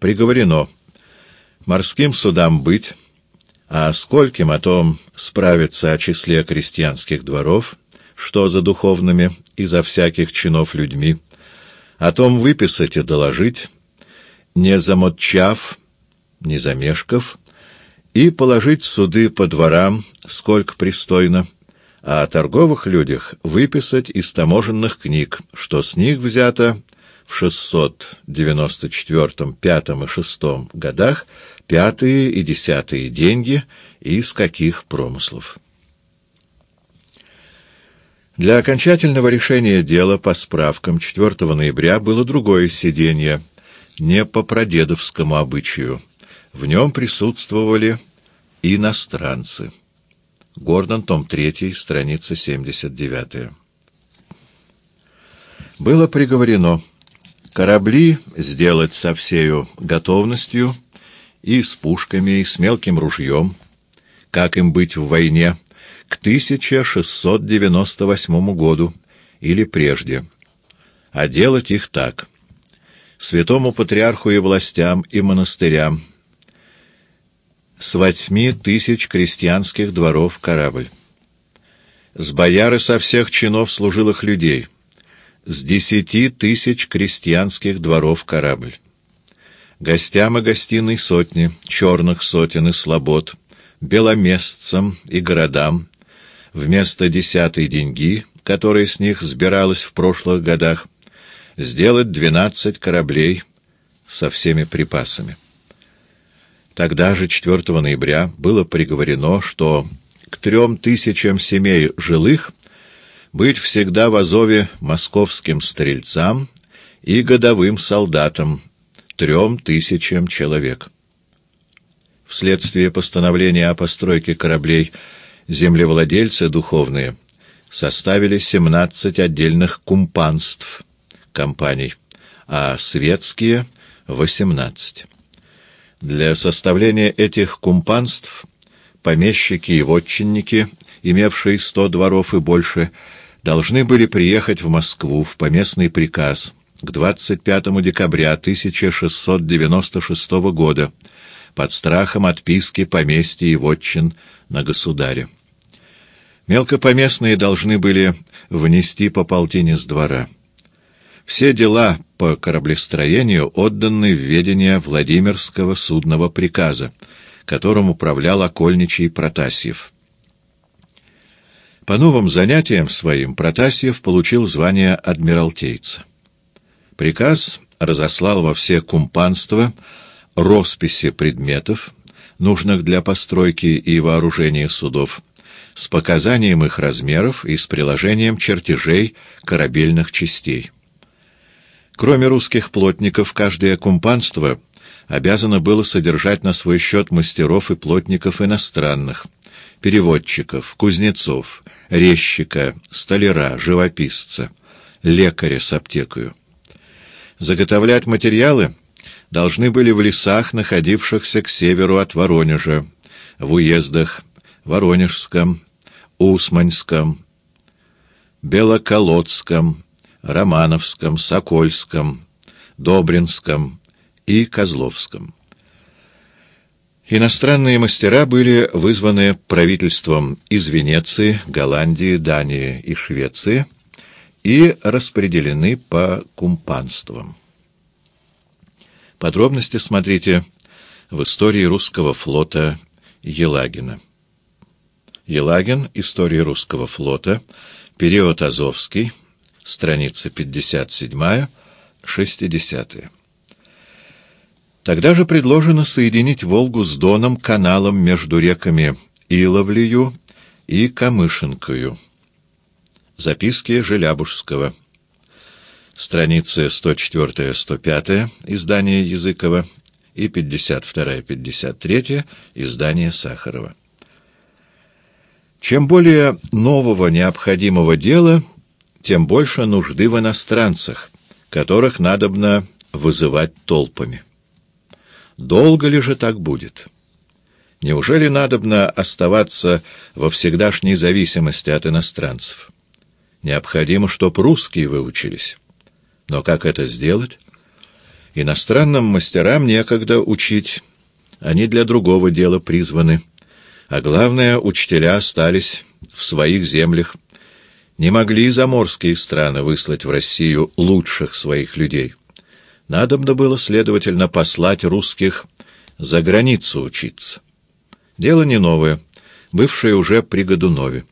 приговорено. Морским судам быть, а скольким о том справиться о числе крестьянских дворов, что за духовными и за всяких чинов людьми, о том выписать и доложить, не замотчав, не замешков, и положить суды по дворам, сколько пристойно, а о торговых людях выписать из таможенных книг, что с них взято в 694, 5 и 6 годах пятые и десятые деньги и из каких промыслов. Для окончательного решения дела по справкам 4 ноября было другое сиденье, не по прадедовскому обычаю. В нем присутствовали иностранцы. Гордон, том 3, страница 79. Было приговорено корабли сделать со всею готовностью и с пушками, и с мелким ружьем, как им быть в войне, к 1698 году или прежде, а делать их так. Святому Патриарху и властям, и монастырям. С восьми тысяч крестьянских дворов корабль. С бояры со всех чинов служилых людей, с десяти тысяч крестьянских дворов корабль гостям и гостиной сотни, черных сотен и слобод, беломестцам и городам, вместо десятой деньги, которая с них сбиралась в прошлых годах, сделать двенадцать кораблей со всеми припасами. Тогда же, 4 ноября, было приговорено, что к трем тысячам семей жилых быть всегда в Азове московским стрельцам и годовым солдатам, трем тысячам человек. Вследствие постановления о постройке кораблей землевладельцы духовные составили 17 отдельных кумпанств компаний, а светские — 18. Для составления этих кумпанств помещики и вотчинники, имевшие 100 дворов и больше, должны были приехать в Москву в поместный приказ — к 25 декабря 1696 года под страхом отписки поместья и вотчин на государе. Мелкопоместные должны были внести по полтине с двора. Все дела по кораблестроению отданы в ведение Владимирского судного приказа, которым управлял окольничий Протасьев. По новым занятиям своим Протасьев получил звание адмиралтейца. Приказ разослал во все кумпанства росписи предметов, нужных для постройки и вооружения судов, с показанием их размеров и с приложением чертежей корабельных частей. Кроме русских плотников, каждое кумпанство обязано было содержать на свой счет мастеров и плотников иностранных, переводчиков, кузнецов, резчика, столяра, живописца, лекаря с аптекою. Заготовлять материалы должны были в лесах, находившихся к северу от Воронежа, в уездах Воронежском, Усманьском, Белоколодском, Романовском, Сокольском, Добринском и Козловском. Иностранные мастера были вызваны правительством из Венеции, Голландии, Дании и Швеции, и распределены по кумпанствам. Подробности смотрите в истории русского флота Елагина. Елагин. История русского флота. Период Азовский. Страница 57-60. Тогда же предложено соединить Волгу с Доном каналом между реками Иловлею и Камышинкою. Записки Желябужского. Страницы 104-105 издания Языкова и 52-53 издания Сахарова. Чем более нового необходимого дела, тем больше нужды в иностранцах, которых надобно вызывать толпами. Долго ли же так будет? Неужели надобно оставаться во всегдашней зависимости от иностранцев? Необходимо, чтоб русские выучились. Но как это сделать? Иностранным мастерам некогда учить, они для другого дела призваны. А главное, учителя остались в своих землях. Не могли заморские страны выслать в Россию лучших своих людей. Надобно было, следовательно, послать русских за границу учиться. Дело не новое, бывшее уже при Годунове.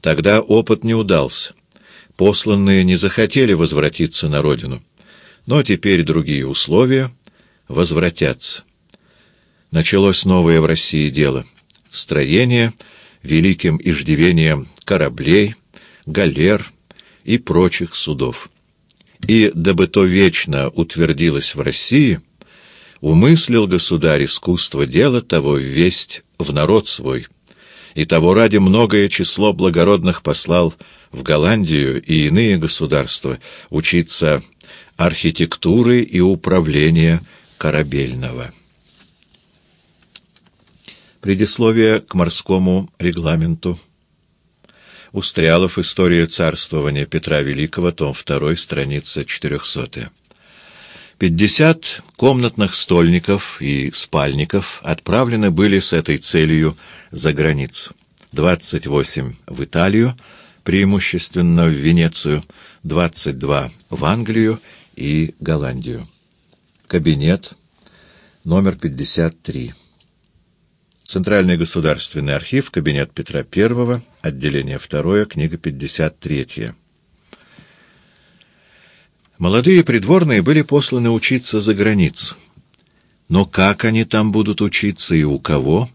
Тогда опыт не удался. Посланные не захотели возвратиться на родину. Но теперь другие условия возвратятся. Началось новое в России дело. Строение великим иждивением кораблей, галер и прочих судов. И, дабы то вечно утвердилось в России, умыслил государь искусство дела того весть в народ свой, и того ради многое число благородных послал в Голландию и иные государства учиться архитектуры и управления корабельного. Предисловие к морскому регламенту. Устрялов. История царствования Петра Великого. Том 2. Страница 400. Пятьдесят комнатных стольников и спальников отправлены были с этой целью за границу. Двадцать восемь в Италию, преимущественно в Венецию, двадцать два в Англию и Голландию. Кабинет номер пятьдесят три. Центральный государственный архив, кабинет Петра I, отделение 2, книга 53. Молодые придворные были посланы учиться за границу. Но как они там будут учиться и у кого?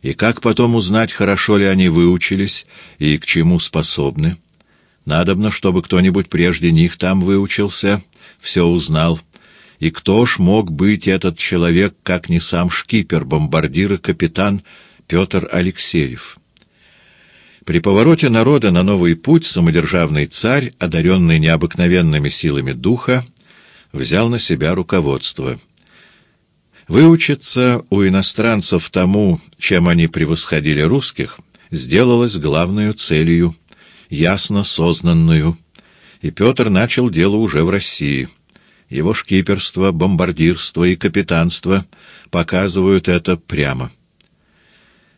И как потом узнать, хорошо ли они выучились и к чему способны? Надобно, чтобы кто-нибудь прежде них там выучился, все узнал, и кто ж мог быть этот человек, как не сам шкипер, бомбардир и капитан Петр Алексеев? При повороте народа на новый путь самодержавный царь, одаренный необыкновенными силами духа, взял на себя руководство. Выучиться у иностранцев тому, чем они превосходили русских, сделалось главной целью, ясно сознанную, и Петр начал дело уже в России — его шкиперство, бомбардирство и капитанство показывают это прямо.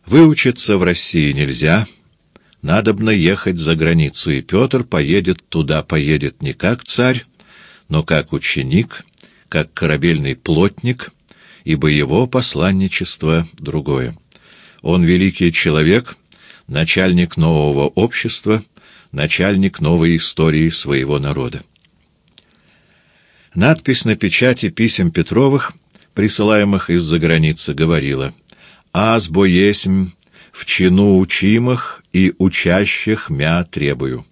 Выучиться в России нельзя, надобно ехать за границу, и Петр поедет туда, поедет не как царь, но как ученик, как корабельный плотник, ибо его посланничество другое. Он великий человек, начальник нового общества, начальник новой истории своего народа. Надпись на печати писем Петровых, присылаемых из-за границы, говорила «Аз бо есмь, в чину учимых и учащих мя требую».